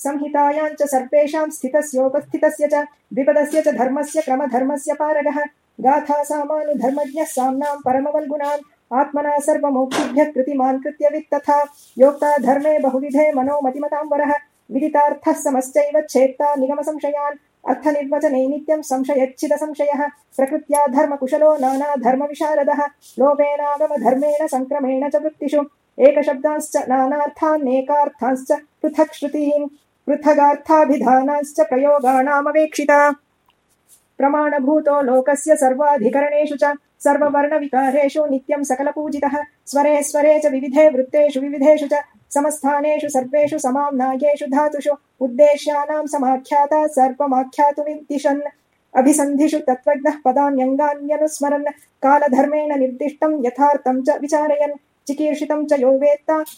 संहितायां च सर्वेषां स्थितस्योपस्थितस्य च, द्विपदस्य च धर्मस्य, क्रमधर्मस्य पारगः। गाथा सामानुधर्मज्ञः साम्नां परमवल्गुणाम् आत्मना सर्वमोक्षिभ्यः कृतिमान् कृत्यवित् तथा। योक्ता धर्मे बहुविधे मनो मतिमतां वरः। विदितार्थः समश्चैव छेत्ता निगमसंशयान्। अर्थनिर्वचने नित्यं संशयच्छिदसंशयः प्रकृत्या धर्मकुशलो नाना धर्मविशारदः। लोभेनागमधर्मेण सङ्क्रमेण च वृत्तिषु। एकशब्दांश्च नानार्थान्नेकार्थांश्च पृथक् श्रुतीन् पृथगार्थाभिधानांश्च प्रयोगाणामवेक्षिता। प्रमाणभूतो लोकस्य सर्वाधिकरणेषु च सर्ववर्णविकारेषु नित्यं सकलपूजितः। स्वरे स्वरे च विविधे वृत्तेषु विविधेषु च समस्थानेषु सर्वेषु समाम्नायेषु धातुषु उद्देश्यानां समाख्याता सर्पमाख्यातुमिद्दिशन् अभिसन्धिषु तत्त्वज्ञः पदान्यङ्गान्यनुस्मरन्। कालधर्मेण निर्दिष्टं यथार्थं च विचारयन्। चिकीर्षितं च यो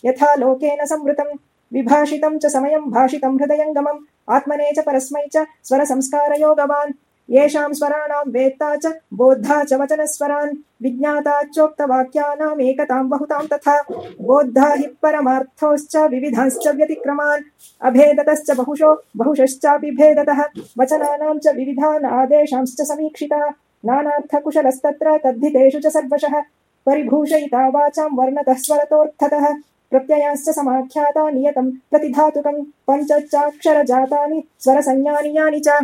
यथा लोकेन संवृतम्। विभाषितं च समयं भाषितं हृदयङ्गमम् आत्मने च परस्मै च स्वरसंस्कारयोगवान्। येषां स्वराणां वेत्ता च बोद्धा च वचनस्वरान् विज्ञाताच्चोक्तवाक्यानामेकतां बहुतां तथा। बोद्धा हि परमार्थोश्च विविधांश्च व्यतिक्रमान्, अभेदतश्च बहुशो, बहुशश्चापि भेदतः। वचनानां च विविधानादेशांश्च समीक्षिता। नानार्थकुशलस्तत्र तद्धितेषु च सर्वशः। परिभूषयिता वाचां वर्णतः स्वरतोऽर्थतः। प्रत्ययाश्च समाख्याता नियतं प्रतिधातुकं पञ्चचाक्षरजातानि स्वरसंज्ञानि यानि च